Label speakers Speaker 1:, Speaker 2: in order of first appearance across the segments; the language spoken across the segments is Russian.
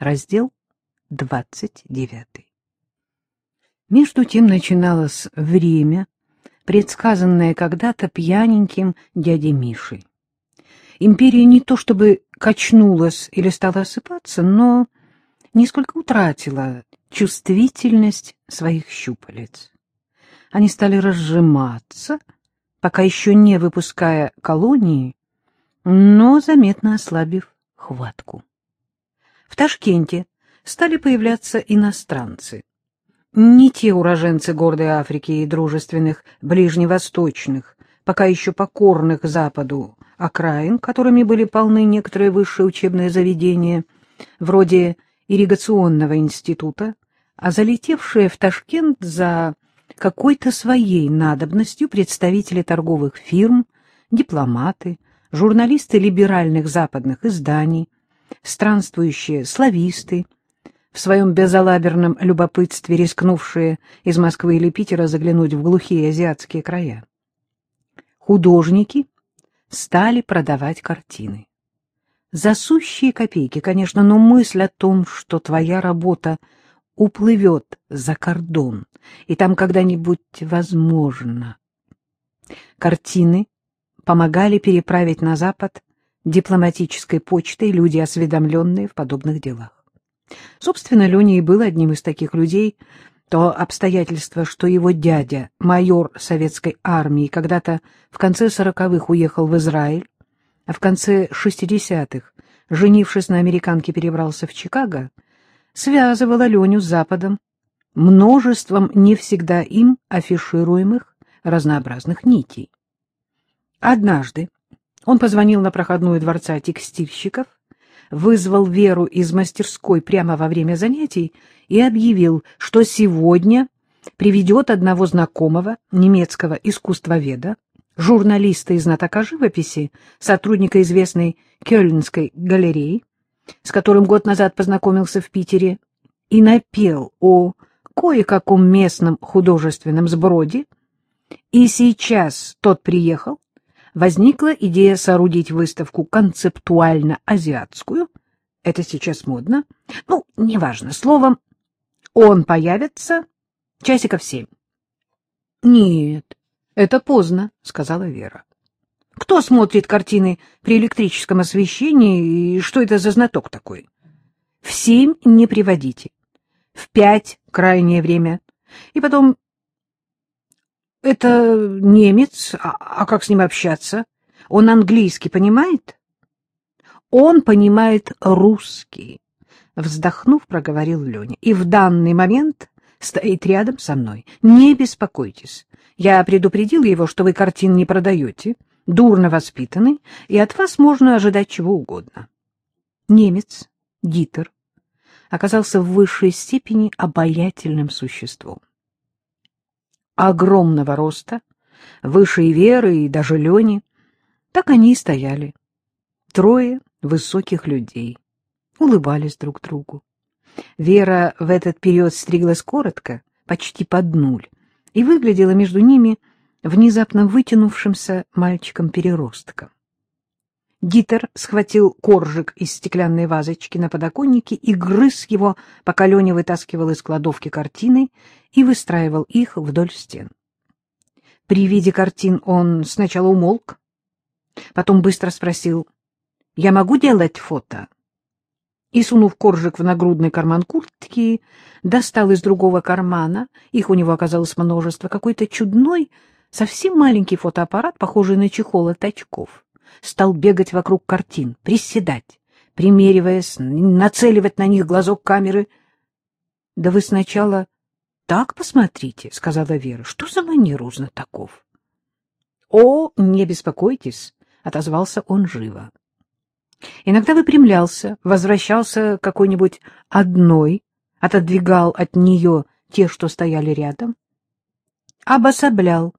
Speaker 1: Раздел 29. Между тем начиналось время, предсказанное когда-то пьяненьким дядей Мишей. Империя не то чтобы качнулась или стала осыпаться, но несколько утратила чувствительность своих щупалец. Они стали разжиматься, пока еще не выпуская колонии, но заметно ослабив хватку. В Ташкенте стали появляться иностранцы. Не те уроженцы гордой Африки и дружественных ближневосточных, пока еще покорных Западу окраин, которыми были полны некоторые высшие учебные заведения, вроде ирригационного института, а залетевшие в Ташкент за какой-то своей надобностью представители торговых фирм, дипломаты, журналисты либеральных западных изданий, странствующие слависты, в своем безалаберном любопытстве рискнувшие из Москвы или Питера заглянуть в глухие азиатские края. Художники стали продавать картины. За сущие копейки, конечно, но мысль о том, что твоя работа уплывет за кордон, и там когда-нибудь возможно. Картины помогали переправить на Запад дипломатической почтой люди, осведомленные в подобных делах. Собственно, Леня и был одним из таких людей, то обстоятельство, что его дядя, майор советской армии, когда-то в конце сороковых уехал в Израиль, а в конце шестидесятых, женившись на американке, перебрался в Чикаго, связывало Леню с Западом множеством не всегда им афишируемых разнообразных нитей. Однажды он позвонил на проходную дворца текстильщиков, вызвал Веру из мастерской прямо во время занятий и объявил, что сегодня приведет одного знакомого немецкого искусствоведа, журналиста и знатока живописи, сотрудника известной Кёльнской галереи, с которым год назад познакомился в Питере, и напел о кое-каком местном художественном сброде, и сейчас тот приехал, возникла идея соорудить выставку концептуально-азиатскую. Это сейчас модно. Ну, неважно. Словом, он появится часиков семь. — Нет, это поздно, — сказала Вера. — Кто смотрит картины при электрическом освещении, и что это за знаток такой? — В семь не приводите. В пять — крайнее время. И потом это немец, а, а как с ним общаться? Он английский понимает? Он понимает русский, вздохнув, проговорил Леня. И в данный момент стоит рядом со мной. Не беспокойтесь. Я предупредил его, что вы картин не продаете, дурно воспитаны, и от вас можно ожидать чего угодно. Немец, Дитер, оказался в высшей степени обаятельным существом огромного роста, выше Веры, и даже Лени. Так они и стояли. Трое высоких людей. Улыбались друг другу. Вера в этот период стриглась коротко, почти под нуль, и выглядела между ними внезапно вытянувшимся мальчиком-переростком. Дитер схватил коржик из стеклянной вазочки на подоконнике и грыз его, пока Леня вытаскивал из кладовки картины и выстраивал их вдоль стен. При виде картин он сначала умолк, потом быстро спросил, «Я могу делать фото?» И, сунув коржик в нагрудный карман куртки, достал из другого кармана, их у него оказалось множество, какой-то чудной, совсем маленький фотоаппарат, похожий на чехол от очков стал бегать вокруг картин, приседать, примериваясь, нацеливать на них глазок камеры. — Да вы сначала так посмотрите, — сказала Вера. — Что за манера у знатоков? — О, не беспокойтесь, — отозвался он живо. Иногда выпрямлялся, возвращался какой-нибудь одной, отодвигал от нее те, что стояли рядом, обособлял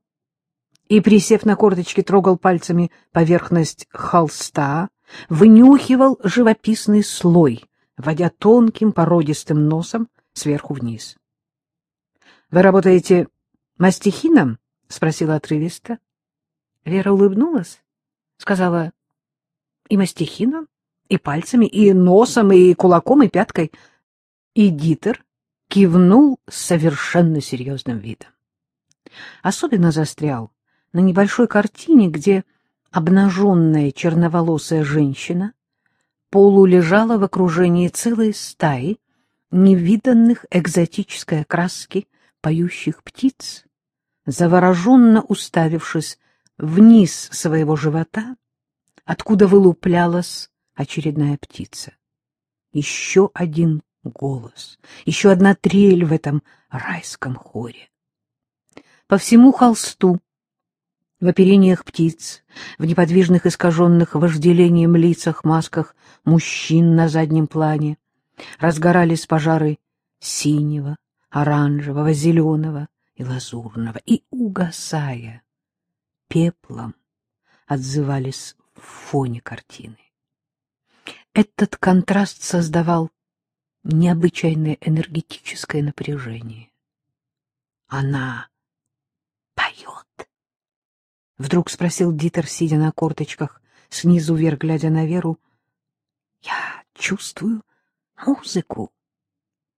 Speaker 1: и, присев на корточки, трогал пальцами поверхность холста, вынюхивал живописный слой, водя тонким породистым носом сверху вниз. — Вы работаете мастихином? — спросила отрывисто. Вера улыбнулась, сказала — и мастихином, И пальцами, и носом, и кулаком, и пяткой. И Дитер кивнул с совершенно серьезным видом. Особенно застрял на небольшой картине, где обнаженная черноволосая женщина полулежала в окружении целой стаи невиданных экзотической окраски поющих птиц, завороженно уставившись вниз своего живота, откуда вылуплялась очередная птица. Еще один голос, еще одна трель в этом райском хоре. По всему холсту, в оперениях птиц, в неподвижных искаженных вожделением лицах, масках мужчин на заднем плане, разгорались пожары синего, оранжевого, зеленого и лазурного, и, угасая пеплом, отзывались в фоне картины. Этот контраст создавал необычайное энергетическое напряжение. Она поет? Вдруг спросил Дитер, сидя на корточках, снизу вверх глядя на Веру. Я чувствую музыку.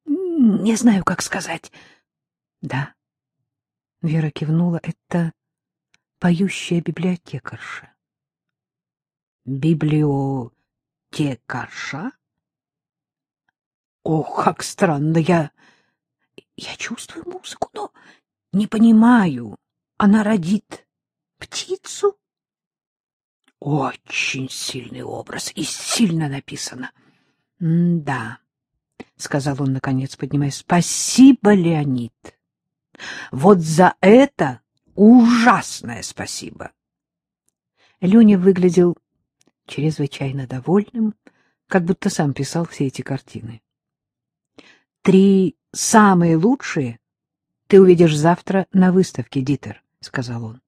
Speaker 1: Не знаю, как сказать. Да. Вера кивнула. Это поющая библиотекарша. Библиотекарша? Ох, как странно. Я я чувствую музыку, но не понимаю. Она родит птицу? Очень сильный образ и сильно написано. — Да, — сказал он, наконец, поднимаясь. — Спасибо, Леонид. Вот за это ужасное спасибо. Леня выглядел чрезвычайно довольным, как будто сам писал все эти картины. Три самые лучшие ты увидишь завтра на выставке, Дитер, — сказал он.